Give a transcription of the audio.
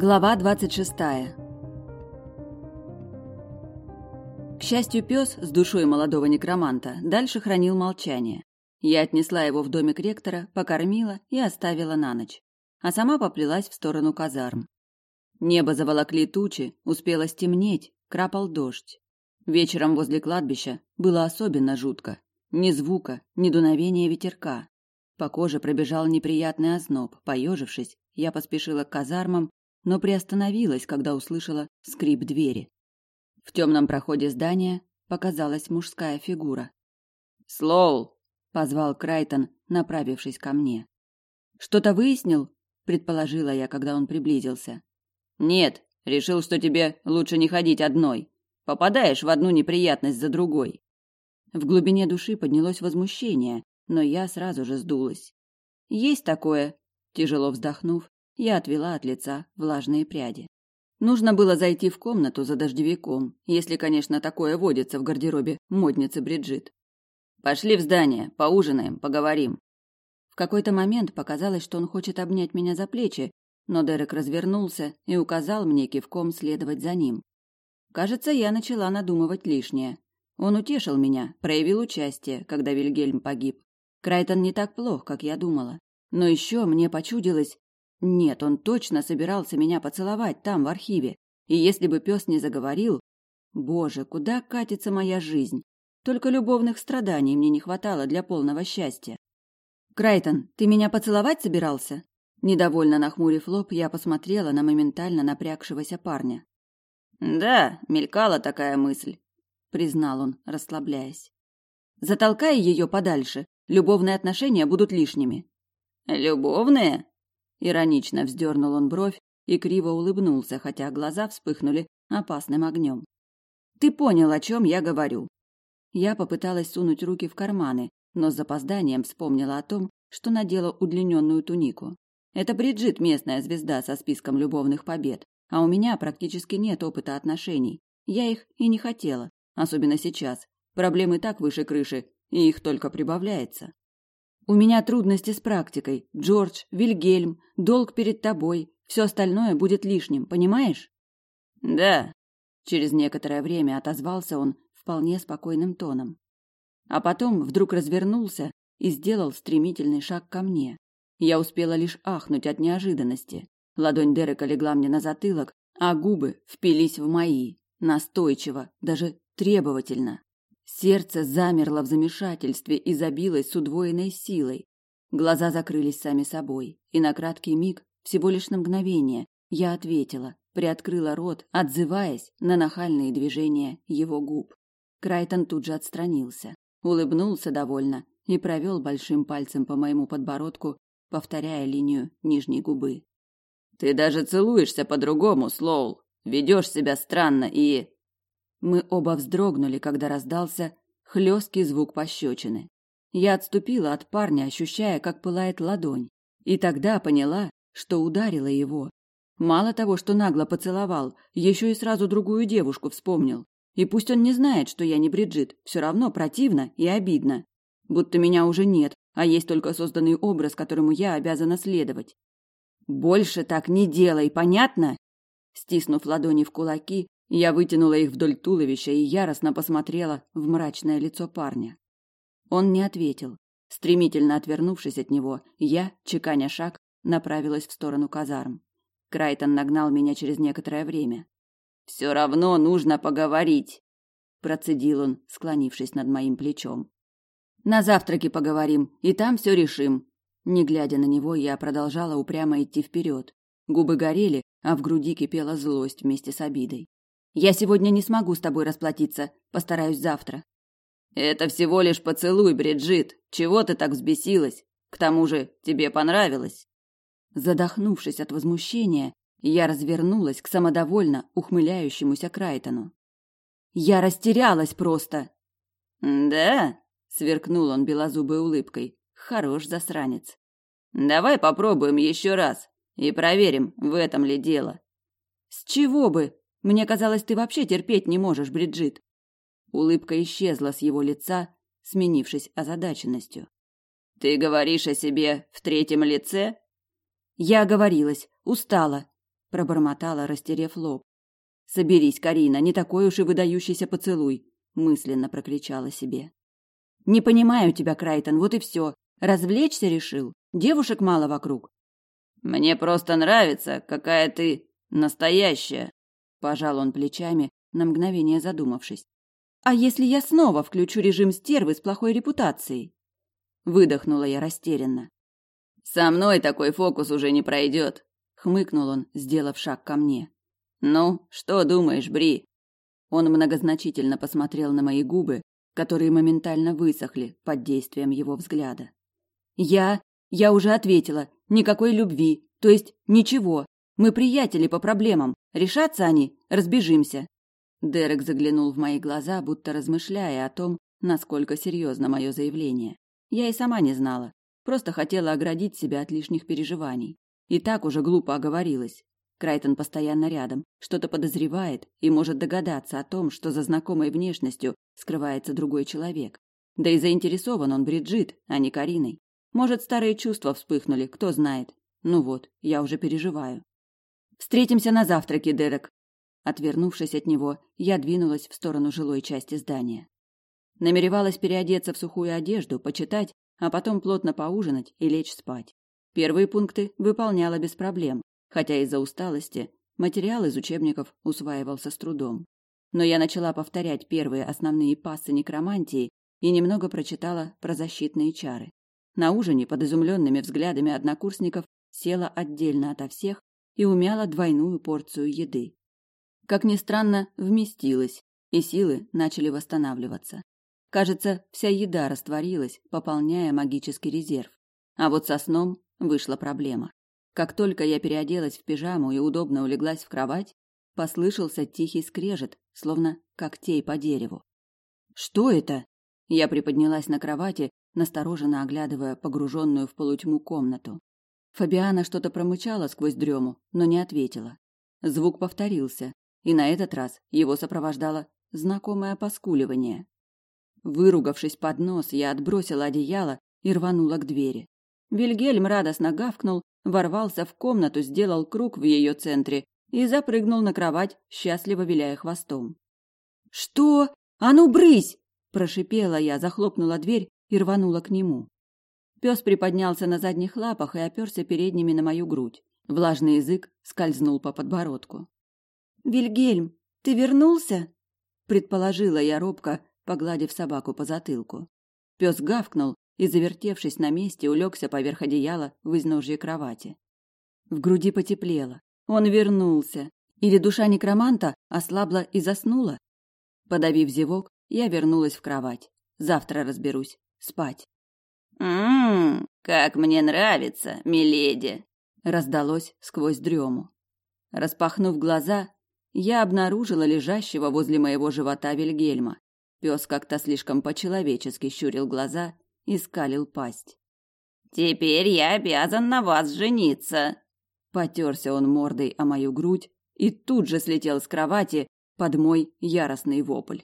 Глава двадцать шестая. К счастью, пес с душой молодого некроманта дальше хранил молчание. Я отнесла его в домик ректора, покормила и оставила на ночь, а сама поплелась в сторону казарм. Небо заволокли тучи, успело стемнеть, крапал дождь. Вечером возле кладбища было особенно жутко. Ни звука, ни дуновения ветерка. По коже пробежал неприятный озноб. Поежившись, я поспешила к казармам, но приостановилась, когда услышала скрип двери. В темном проходе здания показалась мужская фигура. «Слоул!» — позвал Крайтон, направившись ко мне. «Что-то выяснил?» — предположила я, когда он приблизился. «Нет, решил, что тебе лучше не ходить одной. Попадаешь в одну неприятность за другой». В глубине души поднялось возмущение, но я сразу же сдулась. «Есть такое», — тяжело вздохнув, я отвела от лица влажные пряди. Нужно было зайти в комнату за дождевиком, если, конечно, такое водится в гардеробе модницы Бриджит. Пошли в здание, поужинаем, поговорим. В какой-то момент показалось, что он хочет обнять меня за плечи, но Дерек развернулся и указал мне кивком следовать за ним. Кажется, я начала надумывать лишнее. Он утешил меня, проявил участие, когда Вильгельм погиб. Крайтон не так плох, как я думала. Но еще мне почудилось, нет, он точно собирался меня поцеловать там, в архиве. И если бы пес не заговорил... Боже, куда катится моя жизнь? Только любовных страданий мне не хватало для полного счастья. «Крайтон, ты меня поцеловать собирался?» Недовольно нахмурив лоб, я посмотрела на моментально напрягшегося парня. «Да, мелькала такая мысль», — признал он, расслабляясь. «Затолкай ее подальше. Любовные отношения будут лишними». «Любовные?» Иронично вздернул он бровь и криво улыбнулся, хотя глаза вспыхнули опасным огнем. «Ты понял, о чем я говорю». Я попыталась сунуть руки в карманы, но с запозданием вспомнила о том, что надела удлиненную тунику. Это Бриджит местная звезда со списком любовных побед, а у меня практически нет опыта отношений. Я их и не хотела, особенно сейчас. Проблемы так выше крыши, и их только прибавляется. У меня трудности с практикой. Джордж, Вильгельм, долг перед тобой. Все остальное будет лишним, понимаешь? Да. Через некоторое время отозвался он вполне спокойным тоном. А потом вдруг развернулся и сделал стремительный шаг ко мне. Я успела лишь ахнуть от неожиданности. Ладонь Дерека легла мне на затылок, а губы впились в мои, настойчиво, даже требовательно. Сердце замерло в замешательстве и забилось с удвоенной силой. Глаза закрылись сами собой, и на краткий миг, всего лишь на мгновение, я ответила, приоткрыла рот, отзываясь на нахальные движения его губ. Крайтон тут же отстранился, улыбнулся довольно и провел большим пальцем по моему подбородку, повторяя линию нижней губы. «Ты даже целуешься по-другому, Слоул. Ведешь себя странно и...» Мы оба вздрогнули, когда раздался хлесткий звук пощечины. Я отступила от парня, ощущая, как пылает ладонь, и тогда поняла, что ударила его. Мало того, что нагло поцеловал, еще и сразу другую девушку вспомнил. И пусть он не знает, что я не Бриджит, все равно противно и обидно. Будто меня уже нет, а есть только созданный образ, которому я обязана следовать. Больше так не делай, понятно? Стиснув ладони в кулаки, я вытянула их вдоль туловища и яростно посмотрела в мрачное лицо парня. Он не ответил. Стремительно отвернувшись от него, я, чеканя шаг, направилась в сторону казарм. Крайтон нагнал меня через некоторое время. «Все равно нужно поговорить», – процедил он, склонившись над моим плечом. «На завтраке поговорим, и там все решим». Не глядя на него, я продолжала упрямо идти вперед. Губы горели, а в груди кипела злость вместе с обидой. Я сегодня не смогу с тобой расплатиться, постараюсь завтра. Это всего лишь поцелуй, Бриджит. Чего ты так взбесилась? К тому же, тебе понравилось. Задохнувшись от возмущения, я развернулась к самодовольно ухмыляющемуся Крайтону. Я растерялась просто. Да, сверкнул он белозубой улыбкой. Хорош засранец. Давай попробуем еще раз и проверим, в этом ли дело. С чего бы? Мне казалось, ты вообще терпеть не можешь, Бриджит. Улыбка исчезла с его лица, сменившись озадаченностью. Ты говоришь о себе в третьем лице? Я оговорилась, устала. пробормотала, растерев лоб. Соберись, Карина, не такой уж и выдающийся поцелуй, мысленно прокричала себе. Не понимаю тебя, Крайтон, вот и все. Развлечься решил? Девушек мало вокруг. Мне просто нравится, какая ты настоящая, пожал он плечами, на мгновение задумавшись. А если я снова включу режим стервы с плохой репутацией? Выдохнула я растерянно. Со мной такой фокус уже не пройдет, хмыкнул он, сделав шаг ко мне. Ну, что думаешь, Бри? Он многозначительно посмотрел на мои губы, которые моментально высохли под действием его взгляда. Я, я уже ответила, никакой любви, то есть ничего. Мы приятели по проблемам. Решатся они, разбежимся. Дерек заглянул в мои глаза, будто размышляя о том, насколько серьезно мое заявление. Я и сама не знала, просто хотела оградить себя от лишних переживаний. И так уже глупо оговорилась. Крайтон постоянно рядом, что-то подозревает и может догадаться о том, что за знакомой внешностью скрывается другой человек. Да и заинтересован он Бриджит, а не Кариной. Может, старые чувства вспыхнули, кто знает. Ну вот, я уже переживаю. Встретимся на завтраке, Дерек. Отвернувшись от него, я двинулась в сторону жилой части здания. Намеревалась переодеться в сухую одежду, почитать, а потом плотно поужинать и лечь спать. Первые пункты выполняла без проблем, хотя из-за усталости материал из учебников усваивался с трудом. Но я начала повторять первые основные пассы некромантии и немного прочитала про защитные чары. На ужине под изумленными взглядами однокурсников села отдельно ото всех и умяла двойную порцию еды. Как ни странно, вместилась, и силы начали восстанавливаться. Кажется, вся еда растворилась, пополняя магический резерв. А вот со сном вышла проблема. Как только я переоделась в пижаму и удобно улеглась в кровать, послышался тихий скрежет, словно когтей по дереву. Что это? Я приподнялась на кровати, настороженно оглядывая погруженную в полутьму комнату. Фабиана что-то промычала сквозь дрему, но не ответила. Звук повторился, и на этот раз его сопровождало знакомое поскуливание. Выругавшись под нос, я отбросила одеяло и рванула к двери. Вильгельм радостно гавкнул, ворвался в комнату, сделал круг в ее центре и запрыгнул на кровать, счастливо виляя хвостом. «Что? А ну, брысь!» – прошипела я, захлопнула дверь и рванула к нему. Пес приподнялся на задних лапах и оперся передними на мою грудь. Влажный язык скользнул по подбородку. «Вильгельм, ты вернулся?» – предположила я робко, погладив собаку по затылку. Пес гавкнул и, завертевшись на месте, улегся поверх одеяла в изножье кровати. В груди потеплело. Он вернулся. Или душа некроманта ослабла и заснула? Подавив зевок, я вернулась в кровать. Завтра разберусь. Спать. «Ммм, как мне нравится, миледи!» раздалось сквозь дрему. Распахнув глаза, я обнаружила лежащего возле моего живота Вильгельма. Пес как-то слишком по-человечески щурил глаза и скалил пасть. «Теперь я обязан на вас жениться!» Потерся он мордой о мою грудь и тут же слетел с кровати под мой яростный вопль.